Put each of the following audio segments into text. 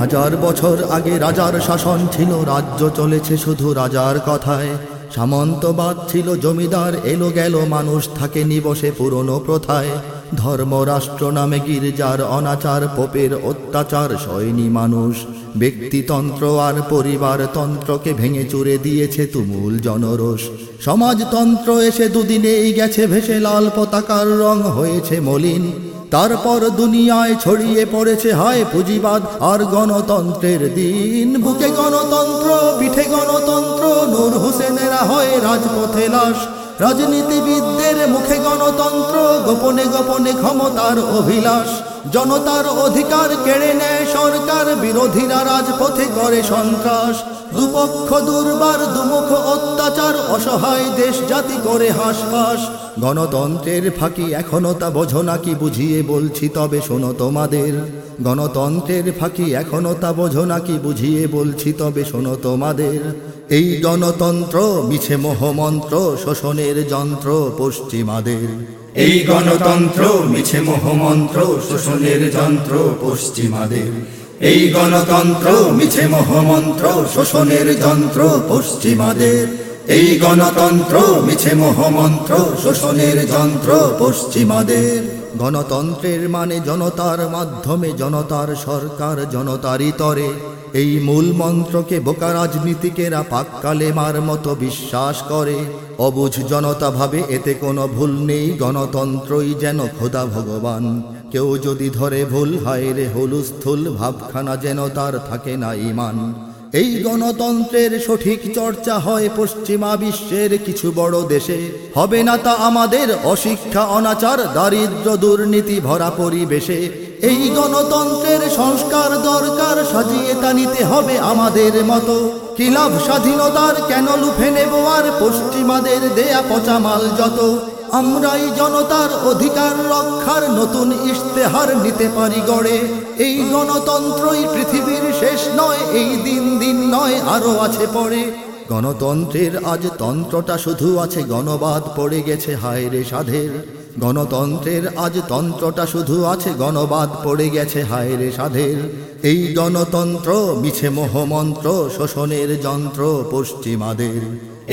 হাজার বছর আগে রাজার শাসন ছিল, রাজ্য চলেছে শুধু রাজার কথায়। সামন্তবাদ ছিল, জমিদার এলো গেল, মানুষ থাকে নিবসে পুরনো প্রথায়। ধর্ম রাষ্ট্র নামে গির্জার অনাচার, পোপের অত্যাচার সয়নি মানুষ, ব্যক্তিতন্ত্র আর পরিবার তন্ত্রকে ভেঙে চুরে দিয়েছে তুমুল জনরোষ। সমাজতন্ত্র এসে দুদিনেই গেছে ভেসে, লাল পতাকার রং হয়েছে মলিন। তারপর দুনিয়ায় ছড়িয়ে পড়েছে, হায় পুঁজিবাদ আর গণতন্ত্রের দিন। বুকে গণতন্ত্র, পিঠে গণতন্ত্র, নূর হোসেনেরা হয় রাজপথে লাশ। রাজনীতিবিদদের মুখে গণতন্ত্র, গোপনে গোপনে ক্ষমতার অভিলাষ। জনতার অধিকার কেড়ে নেয় সরকার, বিরোধীরা রাজপথে করে সন্ত্রাস। দুপক্ষ দুর্বার, দুমুখ অত্যাচার, অসহায় দেশ জাতি করে হাসফাস। গণতন্ত্রের ফাঁকি এখনও তা বোঝো নাকি বুঝিয়ে বলছি, তবে শোনো তোমাদের। গণতন্ত্রের ফাঁকি এখনও তা বোঝো নাকি বুঝিয়ে বলছি, তবে শোনো তোমাদের। এই গণতন্ত্র মিছে মোহমন্ত্র শোষণের যন্ত্র পশ্চিমাদের। এই গণতন্ত্র মিছে মোহমন্ত্র শোষণের যন্ত্র পশ্চিমাদের। এই গণতন্ত্র মিছে মোহমন্ত্র শোষণের যন্ত্র পশ্চিমাদের। এই গণতন্ত্র মিছে মোহমন্ত্র শোষণের যন্ত্র পশ্চিমাদের। গণতন্ত্রের মানে জনতার মাধ্যমে জনতার সরকার জনতারই তরে এই মূল মন্ত্রকে বোকা রাজনীতিকেরা পাককালে মার মতো বিশ্বাস করে। অবুঝ জনতা ভাবে এতে কোনো ভুল নেই, গণতন্ত্রই যেন খোদা ভগবান। কেউ যদি ধরে ভুল, হায় রে হলুস্থুল, ভাবখানা যেন তার থাকে না ইমান। এই গণতন্ত্রের সঠিক চর্চা হয় পশ্চিমা বিশ্বের কিছু বড় দেশে। হবে না তা আমাদের অশিক্ষা, অনাচার, দারিদ্র, দুর্নীতি ভরা পরিবেশে। এই গণতন্ত্রের সংস্কার দরকার, সাজিয়ে তা নিতে হবে আমাদের মতো। কি লাভ স্বাধীনতার? কেন লুফে নেব আর পশ্চিমাদের দেয়া পচামাল যত? আমরাই জনতার অধিকার রক্ষার নতুন ইশতেহার নিতে পারি গড়ে। এই গণতন্ত্রই পৃথিবীর শেষ নয়, এই দিন নয় আরও আছে পরে। গণতন্ত্রের আজ তন্ত্রটা শুধু আছে, গণবাদ পড়ে গেছে, হায় রে সাধের। গণতন্ত্রের আজ তন্ত্রটা শুধু আছে, গণবাদ পড়ে গেছে, হায় রে সাধের। এই গণতন্ত্র মিছে মোহমন্ত্র, শোষণের যন্ত্র, পশ্চিমাদের।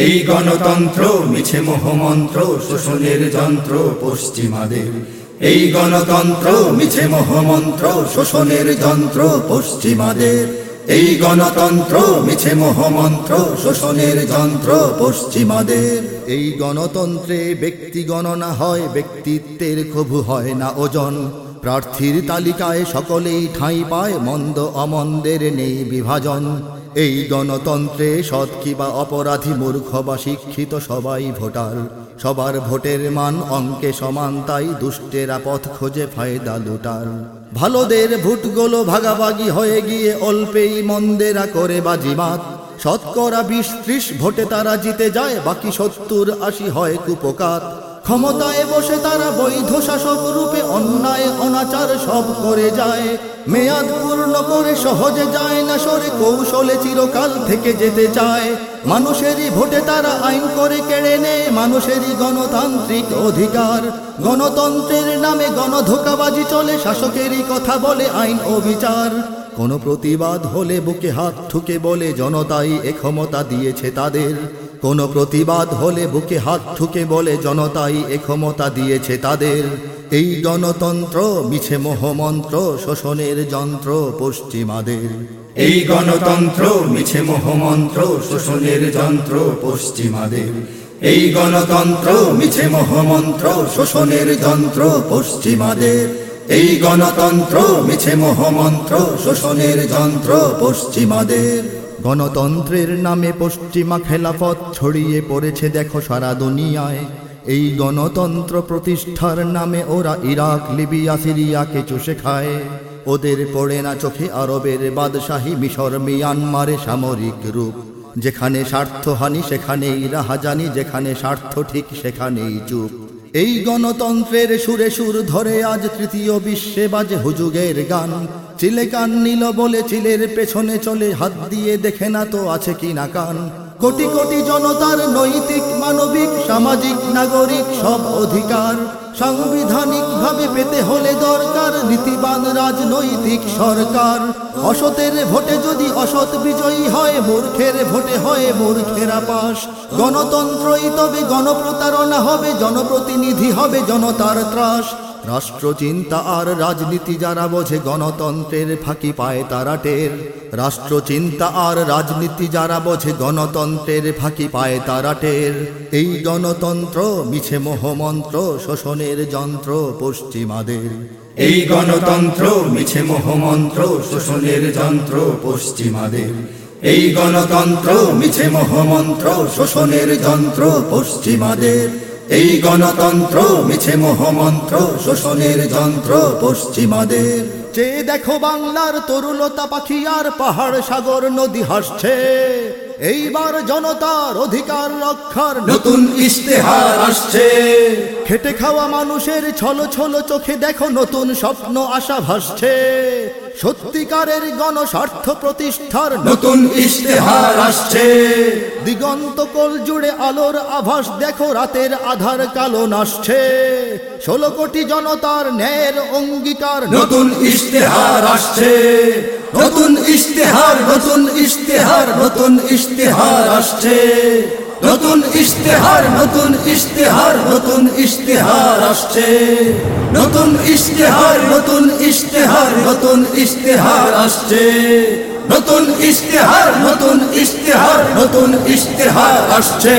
এই গণতন্ত্র মিছে মোহমন্ত্র, শোষণের যন্ত্র, পশ্চিমাদের। এই গণতন্ত্র মিছে মোহমন্ত্র, শোষণের যন্ত্র, পশ্চিমাদের। এই গণতন্ত্র মিছে মোহমন্ত্র, শোষণের যন্ত্র পশ্চিমাদের। এই গণতন্ত্রে ব্যক্তি গণনা হয়, ব্যক্তিত্বের খবু হয় না ওজন। প্রার্থীর তালিকায় সকলেই ঠাঁই পায় মন্দ অমন্দের নেই বিভাজন। এই গণতন্ত্রে সৎ কিবা অপরাধী মূর্খ বা শিক্ষিত সবাই ভোটার। সবার ভোটের মান অঙ্কে সমান, তাই দুষ্টেরা পথ খোঁজে ফায়দা লুটার। ভালোদের ভোটগুলো ভাগাভাগি হয়ে গিয়ে অল্পেই মন্দেরা করে বাজিমাত। শতকরা বিশ ত্রিশ ভোটে তারা জিতে যায়, বাকি সত্তর আশি হয় কুপকাত। ক্ষমতায় বসে তারা বৈধ শাসক রূপে অন্যায়, অনাচার সব করে যায়। মেয়াদ পূর্ণ করে সহজে যায় না সরে, কৌশলে চিরকাল থেকে যেতে চায়। মানুষেরই ভোটে তারা আইন করে কেড়ে নেয়, মানুষেরই গণতান্ত্রিক অধিকার। গণতন্ত্রের নামে গণধোকাবাজি চলে, শাসকেরই কথা বলে আইন ও বিচার। কোনো প্রতিবাদ হলে বুকে হাত ঠুকে বলে, জনতাই এ ক্ষমতা দিয়েছে তাদের। কোনো প্রতিবাদ হলে বুকে হাত ঠুকে বলে, জনতাই এ ক্ষমতা দিয়েছে তাদের। এই গণতন্ত্র মিছে মোহমন্ত্র, শোষণের যন্ত্র পশ্চিমাদের। এই গণতন্ত্র মিছে মোহমন্ত্র, শোষণের যন্ত্র পশ্চিমাদের। এই গণতন্ত্র মিছে মোহমন্ত্র, শোষণের যন্ত্র পশ্চিমাদের। এই গণতন্ত্র মিছে মোহমন্ত্র, শোষণের যন্ত্র পশ্চিমাদের। গণতন্ত্রের নামে পশ্চিমা খেলাফত ছড়িয়ে পড়েছে দেখো সারা দুনিয়ায়। এই গণতন্ত্র প্রতিষ্ঠার নামে ওরা ইরাক, লিবিয়া সিরিয়াকে চষে খায় ওদের পড়ে না চোখে আরবের বাদশাহী মিশর, মিয়ানমারে সামরিক রূপ। যেখানে স্বার্থহানি সেখানেই রাহাজানি যেখানে স্বার্থ ঠিক, সেখানেই চুপ। এই গণতন্ত্রের সুরে সুর ধরে আজ তৃতীয় বিশ্বে বাজে হুজুগের গান। চিলে কান নিল বলে চিলের পেছনে চলে, হাত দিয়ে দেখে না তো আছে কি না কান। কোটি কোটি জনতার নৈতিক, মানবিক, সামাজিক, নাগরিক সব অধিকার। সাংবিধানিকভাবে পেতে হলে দরকার নীতিবান রাজনৈতিক সরকার। অসতের ভোটে যদি অসৎ বিজয়ী হয়, মূর্খের ভোটে হয় মূর্খেরা পাশ। গণতন্ত্রই তবে গণপ্রতারণা হবে, জনপ্রতিনিধি হবে জনতার ত্রাস। রাষ্ট্রচিন্তা আর রাজনীতি যারা বোঝে, গণতন্ত্রের ফাঁকি পায় তারা টের। রাষ্ট্রচিন্তা আর রাজনীতি যারা বোঝে, গণতন্ত্রের ফাঁকি পায় তারা টের। এই গণতন্ত্র মিছে মোহমন্ত্র, শোষণের যন্ত্র পশ্চিমাদের। এই গণতন্ত্র মিছে মোহমন্ত্র, শোষণের যন্ত্র পশ্চিমাদের। এই গণতন্ত্র মিছে মোহমন্ত্র, শোষণের যন্ত্র পশ্চিমাদের। এই গণতন্ত্র মিছে মোহমন্ত্র শোষণের যন্ত্র পশ্চিমাদের। চেয়ে দেখো বাংলার তরুলতা পাখি আর পাহাড় সাগর নদী হাসছে এইবার জনতার অধিকার রক্ষার নতুন ইশতেহার আসছে। খেটে খাওয়া মানুষের ছলো ছলো চোখে দেখো নতুন স্বপ্ন আশা ভাসছে। সত্যিকারের গণস্বার্থ প্রতিষ্ঠার নতুন ইশতেহার আসছে। দিগন্ত কোল জুড়ে আলোর আভাস দেখো রাতের আধার কালো নাসছে ষোলো কোটি জনতার ন্যায়ের অঙ্গীকার নতুন ইশতেহার আসছে। নতুন ইশতেহার নতুন ইশতেহার নতুন ইশতেহার আসছে। নতুন ইশতেহার নতুন ইশতেহার নতুন ইশতেহার আসছে। নতুন ইশতেহার নতুন ইশতেহার নতুন ইশতেহার আসছে। নতুন ইশতেহার নতুন ইশতেহার নতুন ইশতেহার আসছে।